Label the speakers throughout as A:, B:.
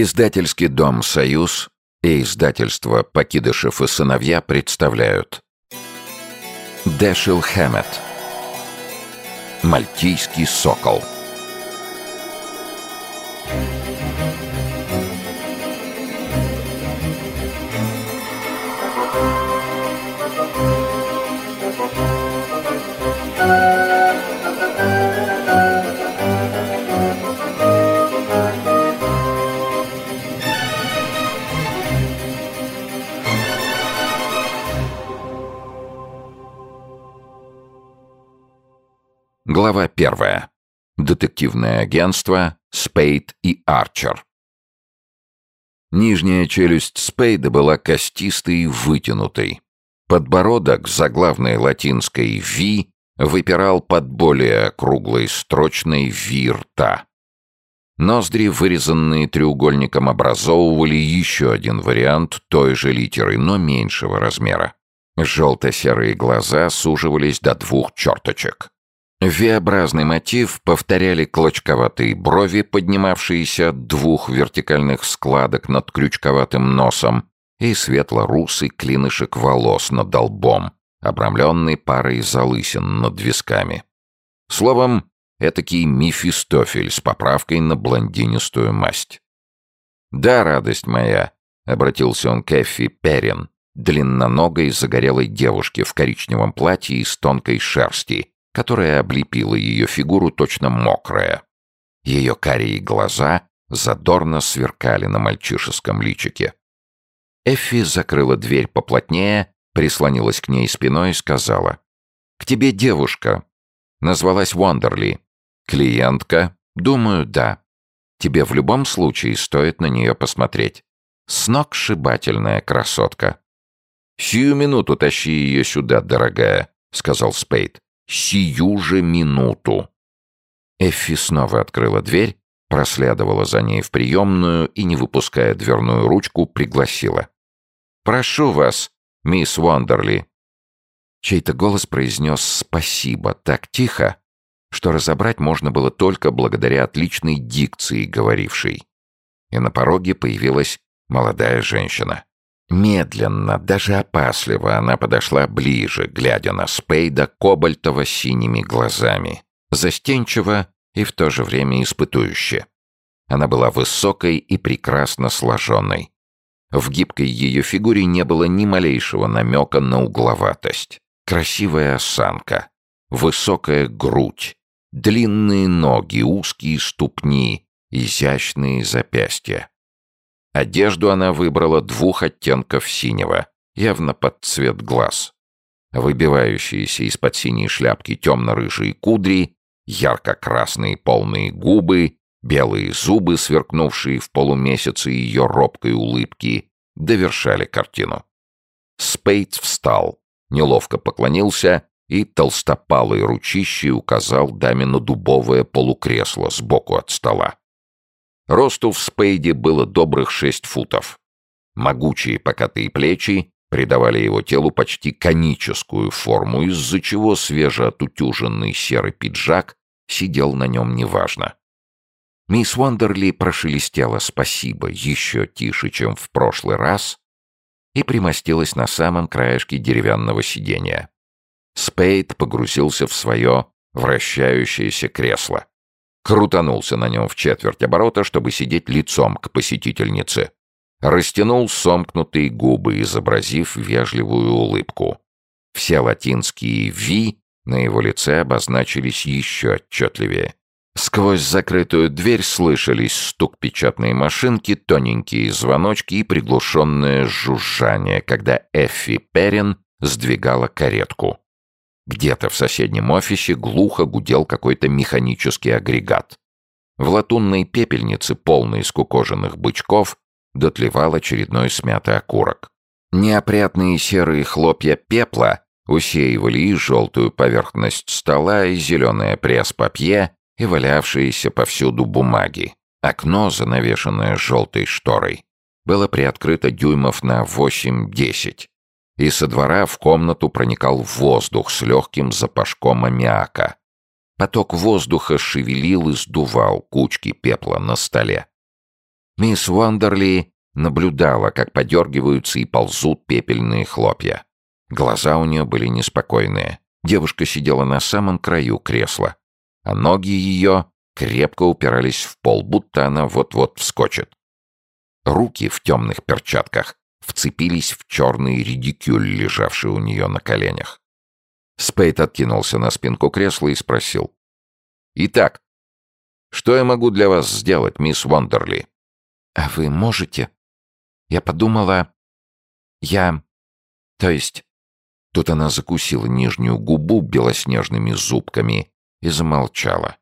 A: Издательский дом «Союз» и издательство «Покидышев и сыновья» представляют. Дэшил Хэммет. Мальтийский сокол Глава первая. Детективное агентство Спейд и Арчер. Нижняя челюсть Спейда была костистой и вытянутой. Подбородок заглавной латинской «ви» выпирал под более круглой строчной «ви» рта. Ноздри, вырезанные треугольником, образовывали еще один вариант той же литеры, но меньшего размера. Желто-серые глаза суживались до двух черточек. V-образный мотив повторяли клочковатые брови, поднимавшиеся от двух вертикальных складок над крючковатым носом, и светло-русый клинышек волос над долбом, обрамленный парой залысин над висками. Словом, этакий Мефистофель с поправкой на блондинистую масть. «Да, радость моя», — обратился он к Эффи Перрин, длинноногой загорелой девушке в коричневом платье из тонкой шерсти, которая облепила ее фигуру точно мокрая. Ее карие глаза задорно сверкали на мальчишеском личике. Эффи закрыла дверь поплотнее, прислонилась к ней спиной и сказала. «К тебе девушка». Назвалась Уондерли. «Клиентка?» «Думаю, да. Тебе в любом случае стоит на нее посмотреть. Сногсшибательная красотка». «Сию минуту тащи ее сюда, дорогая», — сказал Спейд сию же минуту. Эффи снова открыла дверь, проследовала за ней в приемную и, не выпуская дверную ручку, пригласила. «Прошу вас, мисс Уондерли». Чей-то голос произнес «спасибо» так тихо, что разобрать можно было только благодаря отличной дикции говорившей. И на пороге появилась молодая женщина. Медленно, даже опасливо она подошла ближе, глядя на Спейда кобальтово-синими глазами. Застенчиво и в то же время испытующе. Она была высокой и прекрасно сложенной. В гибкой ее фигуре не было ни малейшего намека на угловатость. Красивая осанка, высокая грудь, длинные ноги, узкие ступни, изящные запястья. Одежду она выбрала двух оттенков синего, явно под цвет глаз. Выбивающиеся из-под синей шляпки темно-рыжие кудри, ярко-красные полные губы, белые зубы, сверкнувшие в полумесяце ее робкой улыбки, довершали картину. Спейд встал, неловко поклонился и толстопалой ручищей указал даме на дубовое полукресло сбоку от стола. Росту в Спейде было добрых шесть футов. Могучие покатые плечи придавали его телу почти коническую форму, из-за чего свежеотутюженный серый пиджак сидел на нем неважно. Мисс Уандерли прошелестела «спасибо» еще тише, чем в прошлый раз, и примостилась на самом краешке деревянного сиденья. Спейд погрузился в свое вращающееся кресло крутанулся на нем в четверть оборота, чтобы сидеть лицом к посетительнице. Растянул сомкнутые губы, изобразив вежливую улыбку. Все латинские «ви» на его лице обозначились еще отчетливее. Сквозь закрытую дверь слышались стук печатной машинки, тоненькие звоночки и приглушенное жужжание, когда Эффи Перрин сдвигала каретку. Где-то в соседнем офисе глухо гудел какой-то механический агрегат. В латунной пепельнице, полной скукоженных бычков, дотлевал очередной смятый окурок. Неопрятные серые хлопья пепла усеивали и желтую поверхность стола, и зеленое пресс-папье, и валявшиеся повсюду бумаги. Окно, занавешенное желтой шторой, было приоткрыто дюймов на 8-10 и со двора в комнату проникал воздух с легким запашком аммиака. Поток воздуха шевелил и сдувал кучки пепла на столе. Мисс Уандерли наблюдала, как подергиваются и ползут пепельные хлопья. Глаза у нее были неспокойные. Девушка сидела на самом краю кресла, а ноги ее крепко упирались в пол, будто она вот-вот вскочит. Руки в темных перчатках вцепились в черный редикюль, лежавший у нее на коленях. Спейд откинулся на спинку кресла и спросил. «Итак, что я могу для вас сделать, мисс Вондерли?» «А вы можете?» Я подумала... Я... То есть... Тут она закусила нижнюю губу белоснежными зубками и замолчала.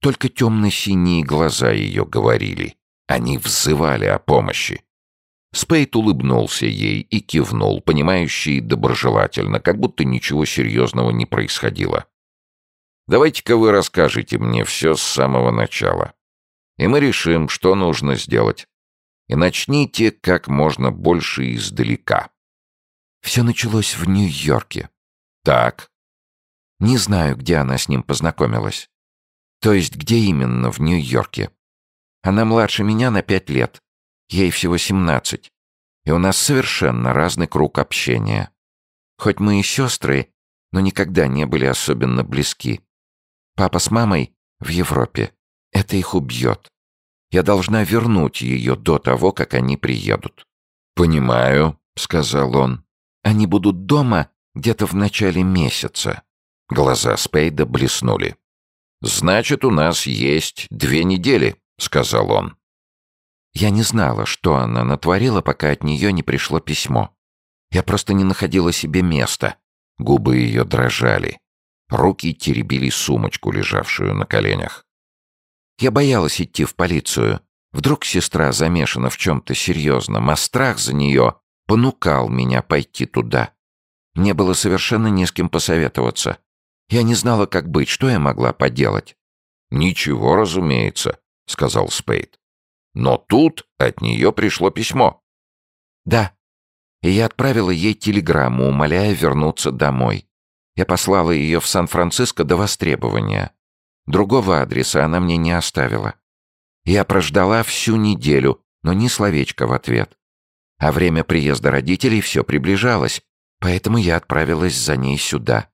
A: Только темно-синие глаза ее говорили. Они взывали о помощи. Спейт улыбнулся ей и кивнул, понимающий и доброжелательно, как будто ничего серьезного не происходило. «Давайте-ка вы расскажете мне все с самого начала, и мы решим, что нужно сделать. И начните как можно больше издалека». Все началось в Нью-Йорке. Так. Не знаю, где она с ним познакомилась. То есть, где именно в Нью-Йорке. Она младше меня на пять лет. Ей всего семнадцать. И у нас совершенно разный круг общения. Хоть мы и сестры, но никогда не были особенно близки. Папа с мамой в Европе. Это их убьет. Я должна вернуть ее до того, как они приедут. «Понимаю», — сказал он. Они будут дома где-то в начале месяца. Глаза Спейда блеснули. «Значит, у нас есть две недели», — сказал он. Я не знала, что она натворила, пока от нее не пришло письмо. Я просто не находила себе места. Губы ее дрожали. Руки теребили сумочку, лежавшую на коленях. Я боялась идти в полицию. Вдруг сестра замешана в чем-то серьезном, а страх за нее понукал меня пойти туда. Мне было совершенно не с кем посоветоваться. Я не знала, как быть, что я могла поделать. «Ничего, разумеется», — сказал Спейд. «Но тут от нее пришло письмо». «Да, и я отправила ей телеграмму, умоляя вернуться домой. Я послала ее в Сан-Франциско до востребования. Другого адреса она мне не оставила. Я прождала всю неделю, но ни словечка в ответ. А время приезда родителей все приближалось, поэтому я отправилась за ней сюда.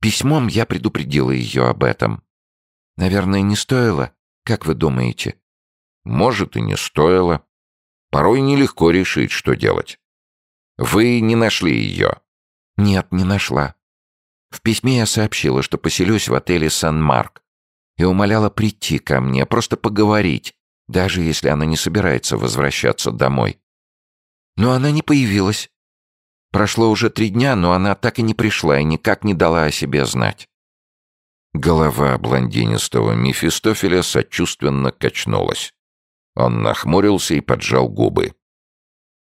A: Письмом я предупредила ее об этом. Наверное, не стоило, как вы думаете? Может, и не стоило. Порой нелегко решить, что делать. Вы не нашли ее? Нет, не нашла. В письме я сообщила, что поселюсь в отеле «Сан-Марк» и умоляла прийти ко мне, просто поговорить, даже если она не собирается возвращаться домой. Но она не появилась. Прошло уже три дня, но она так и не пришла и никак не дала о себе знать. Голова блондинистого Мефистофеля сочувственно качнулась. Он нахмурился и поджал губы.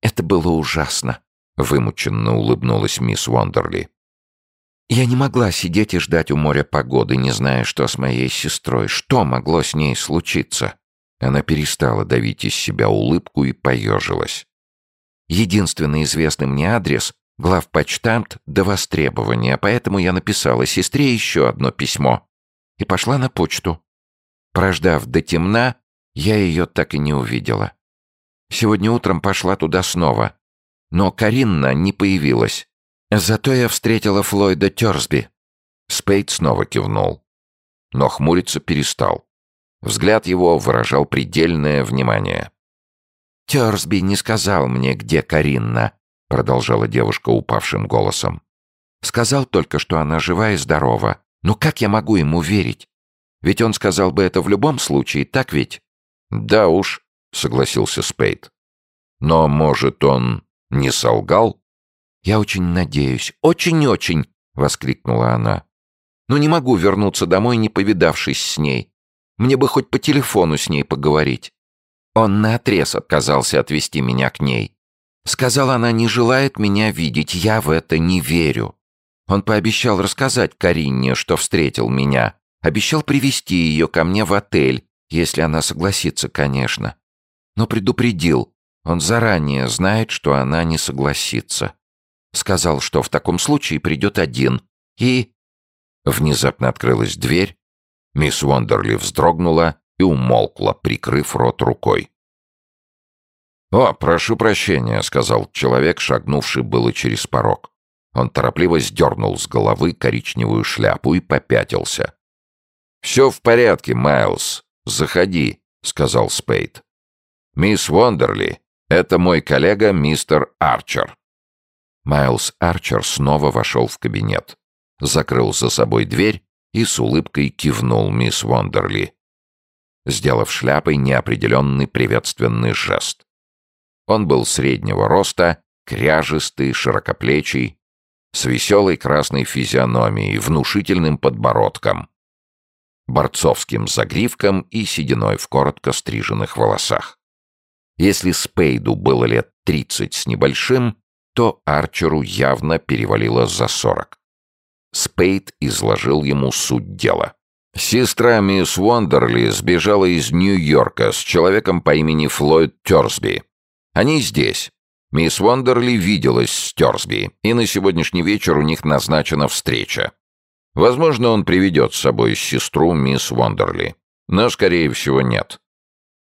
A: «Это было ужасно», — вымученно улыбнулась мисс Вондерли. «Я не могла сидеть и ждать у моря погоды, не зная, что с моей сестрой. Что могло с ней случиться?» Она перестала давить из себя улыбку и поежилась. Единственный известный мне адрес — главпочтамт до востребования, поэтому я написала сестре еще одно письмо и пошла на почту. Прождав до темна, я ее так и не увидела. Сегодня утром пошла туда снова, но Каринна не появилась. Зато я встретила Флойда Терсби. Спейд снова кивнул, но хмуриться перестал. Взгляд его выражал предельное внимание. «Терсби не сказал мне, где Каринна», — продолжала девушка упавшим голосом. «Сказал только, что она жива и здорова. Но как я могу ему верить? Ведь он сказал бы это в любом случае, так ведь?» «Да уж», — согласился Спейд. «Но, может, он не солгал?» «Я очень надеюсь, очень-очень», — воскликнула она. «Но не могу вернуться домой, не повидавшись с ней. Мне бы хоть по телефону с ней поговорить. Он наотрез отказался отвести меня к ней. Сказал, она не желает меня видеть, я в это не верю. Он пообещал рассказать Каринне, что встретил меня. Обещал привести ее ко мне в отель, если она согласится, конечно. Но предупредил, он заранее знает, что она не согласится. Сказал, что в таком случае придет один. И... Внезапно открылась дверь. Мисс Вондерли вздрогнула и умолкла, прикрыв рот рукой. «О, прошу прощения», — сказал человек, шагнувший было через порог. Он торопливо сдернул с головы коричневую шляпу и попятился. «Все в порядке, Майлз. Заходи», — сказал Спейд. «Мисс Вондерли, это мой коллега мистер Арчер». Майлз Арчер снова вошел в кабинет, закрыл за собой дверь и с улыбкой кивнул мисс Вондерли, сделав шляпой неопределенный приветственный жест. Он был среднего роста, кряжистый, широкоплечий, с веселой красной физиономией, внушительным подбородком, борцовским загривком и сединой в коротко стриженных волосах. Если Спейду было лет тридцать с небольшим, то Арчеру явно перевалило за сорок. Спейд изложил ему суть дела. Сестра мисс Уондерли сбежала из Нью-Йорка с человеком по имени Флойд Терсби. Они здесь. Мисс Вондерли виделась с Терсби, и на сегодняшний вечер у них назначена встреча. Возможно, он приведет с собой сестру мисс Вондерли, но, скорее всего, нет.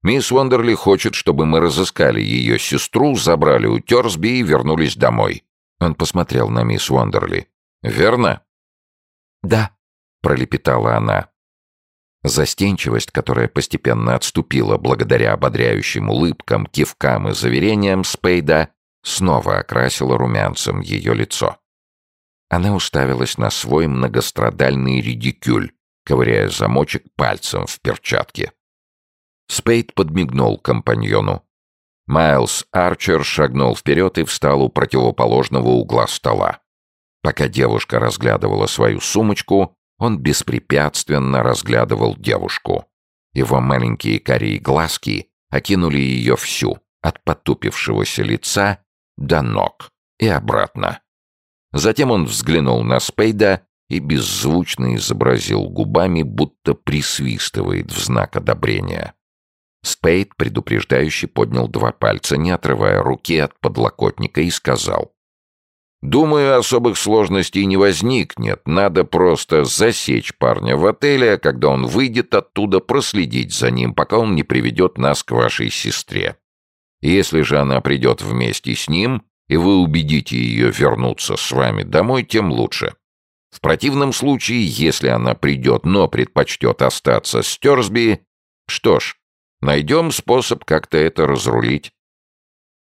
A: Мисс Вондерли хочет, чтобы мы разыскали ее сестру, забрали у Терсби и вернулись домой. Он посмотрел на мисс Вондерли. «Верно?»
B: «Да», — пролепетала она.
A: Застенчивость, которая постепенно отступила благодаря ободряющим улыбкам, кивкам и заверениям Спейда, снова окрасила румянцем ее лицо. Она уставилась на свой многострадальный редикюль, ковыряя замочек пальцем в перчатке. Спейд подмигнул компаньону. Майлз Арчер шагнул вперед и встал у противоположного угла стола. Пока девушка разглядывала свою сумочку, он беспрепятственно разглядывал девушку. Его маленькие карие глазки окинули ее всю, от потупившегося лица до ног и обратно. Затем он взглянул на Спейда и беззвучно изобразил губами, будто присвистывает в знак одобрения. Спейд предупреждающе поднял два пальца, не отрывая руки от подлокотника, и сказал Думаю, особых сложностей не возникнет. Надо просто засечь парня в отеле, а когда он выйдет оттуда, проследить за ним, пока он не приведет нас к вашей сестре. Если же она придет вместе с ним, и вы убедите ее вернуться с вами домой, тем лучше. В противном случае, если она придет, но предпочтет остаться с Терсби, что ж, найдем способ как-то это разрулить.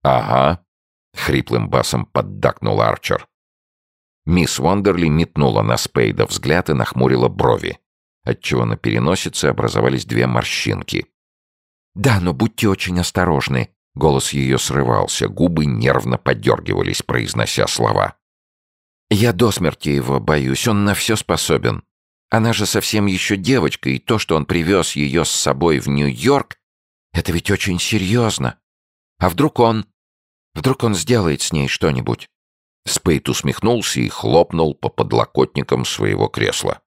A: Ага, — хриплым басом поддакнул Арчер. Мисс Вондерли метнула на Спейда взгляд и нахмурила брови, отчего на переносице образовались две морщинки.
B: «Да, но будьте очень осторожны», — голос ее срывался, губы нервно подергивались, произнося слова. «Я до смерти его боюсь, он на все способен. Она же совсем еще девочка, и то, что он привез ее с собой в Нью-Йорк, это ведь очень серьезно. А вдруг он Вдруг он сделает с ней что-нибудь?»
A: Спейт усмехнулся и хлопнул по подлокотникам своего кресла.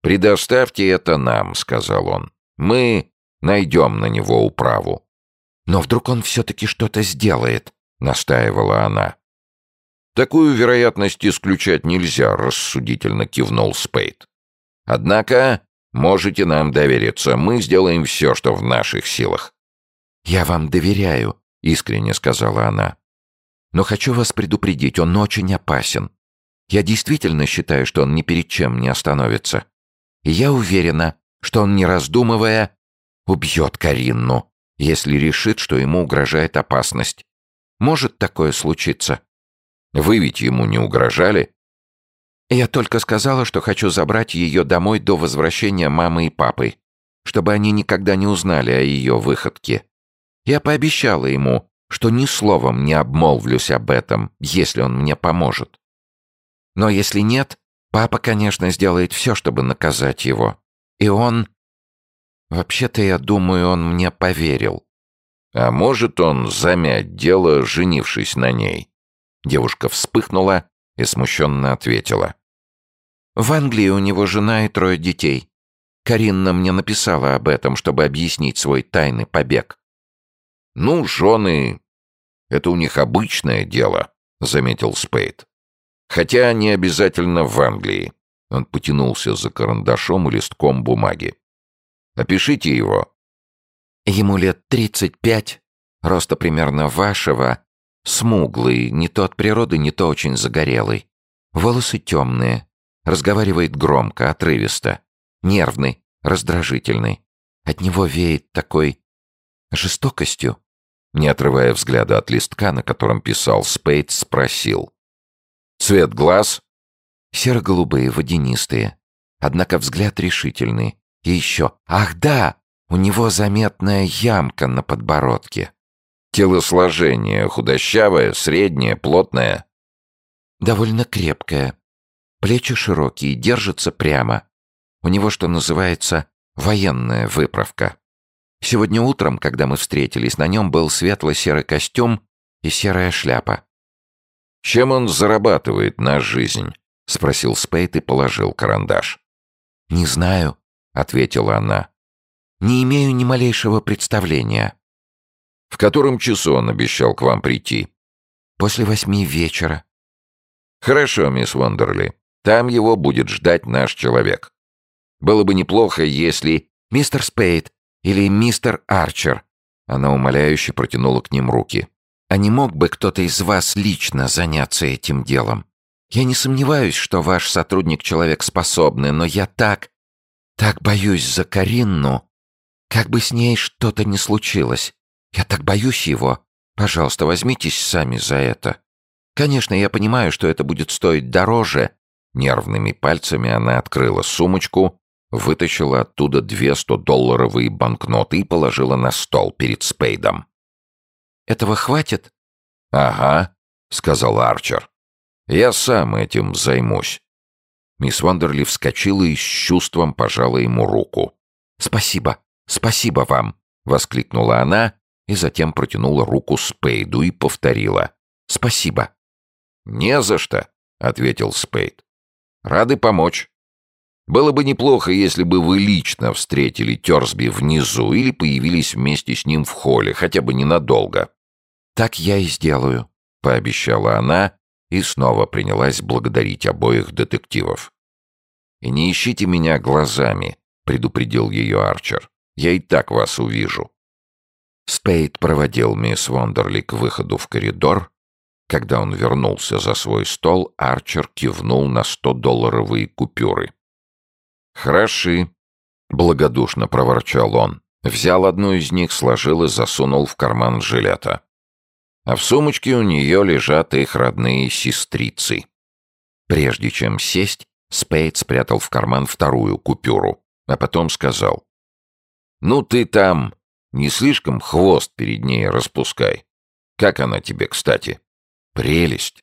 A: «Предоставьте это нам», — сказал он. «Мы найдем на него управу».
B: «Но вдруг он все-таки что-то сделает», — настаивала она.
A: «Такую вероятность исключать нельзя», — рассудительно кивнул Спейт. «Однако можете нам довериться. Мы сделаем все, что в наших силах».
B: «Я вам доверяю», — искренне сказала она. «Но хочу вас предупредить, он очень опасен. Я действительно считаю, что он ни перед чем не остановится. И я уверена, что он, не раздумывая, убьет Каринну, если решит, что ему угрожает опасность. Может такое случиться?»
A: «Вы ведь ему не угрожали?»
B: «Я только сказала, что хочу забрать ее домой до возвращения мамы и папы, чтобы они никогда не узнали о ее выходке. Я пообещала ему, что ни словом не обмолвлюсь об этом, если он мне поможет. Но если нет, папа, конечно, сделает все, чтобы наказать его. И он... Вообще-то, я думаю, он мне поверил.
A: А может он замять дело, женившись на ней? Девушка вспыхнула и смущенно ответила.
B: В Англии у него жена и трое детей. Каринна мне написала об этом, чтобы объяснить свой тайный побег.
A: «Ну, жены, это у них обычное дело», — заметил Спейд. «Хотя не обязательно в Англии». Он потянулся за карандашом и листком бумаги. «Опишите его».
B: «Ему лет тридцать пять, роста примерно вашего, смуглый, не то от природы, не то очень загорелый. Волосы темные, разговаривает громко, отрывисто, нервный, раздражительный. От него веет такой жестокостью. Не отрывая взгляда от листка, на котором писал Спейд, спросил. «Цвет глаз?» «Серо-голубые, водянистые. Однако взгляд решительный. И еще, ах да, у него заметная ямка на подбородке.
A: Телосложение худощавое, среднее, плотное.
B: Довольно крепкое. Плечи широкие, держится прямо. У него, что называется, военная выправка. Сегодня утром, когда мы встретились, на нем был светло-серый костюм и серая шляпа.
A: «Чем он зарабатывает на жизнь?» — спросил Спейт и положил карандаш.
B: «Не знаю», — ответила она. «Не имею ни малейшего представления».
A: «В котором часу он обещал к вам прийти?»
B: «После восьми вечера».
A: «Хорошо, мисс Вондерли. Там его будет ждать наш человек. Было бы неплохо, если...»
B: «Мистер Спейд или мистер Арчер». Она умоляюще протянула к ним руки. «А не мог бы кто-то из вас лично заняться этим делом? Я не сомневаюсь, что ваш сотрудник человек способный, но я так... так боюсь за Каринну. Как бы с ней что-то не случилось. Я так боюсь его. Пожалуйста, возьмитесь сами за это. Конечно, я понимаю, что это будет стоить дороже». Нервными пальцами она открыла сумочку, вытащила оттуда две сто-долларовые банкноты и положила на стол перед Спейдом. «Этого хватит?»
A: «Ага», — сказал Арчер. Я сам этим займусь». Мисс Вандерли вскочила и с чувством пожала ему руку.
B: «Спасибо, спасибо вам!» — воскликнула она и затем протянула руку Спейду и повторила. «Спасибо!»
A: «Не за что!» — ответил Спейд. «Рады помочь. Было бы неплохо, если бы вы лично встретили Терсби внизу или появились вместе с ним в холле, хотя бы ненадолго».
B: «Так я и сделаю», — пообещала она и снова принялась благодарить обоих детективов.
A: «И не ищите меня глазами», — предупредил ее Арчер. «Я и так вас увижу». Спейд проводил мисс Вондерли к выходу в коридор. Когда он вернулся за свой стол, Арчер кивнул на сто-долларовые купюры. «Хороши», — благодушно проворчал он. Взял одну из них, сложил и засунул в карман жилета а в сумочке у нее лежат их родные сестрицы. Прежде чем сесть, Спейд спрятал в карман вторую купюру, а потом сказал. «Ну ты там не слишком хвост перед ней распускай. Как она тебе, кстати? Прелесть.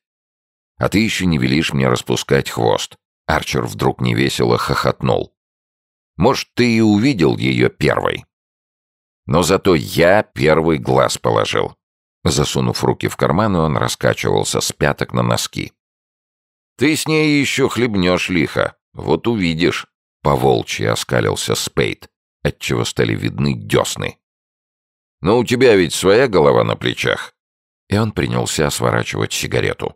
A: А ты еще не велишь мне распускать хвост». Арчер вдруг невесело хохотнул. «Может, ты и увидел ее первой. Но зато я первый глаз положил. Засунув руки в карманы, он раскачивался с пяток на носки. «Ты с ней еще хлебнешь лихо. Вот увидишь», — поволчьи оскалился Спейд, отчего стали видны десны. «Но у тебя ведь своя голова на плечах». И он принялся сворачивать сигарету.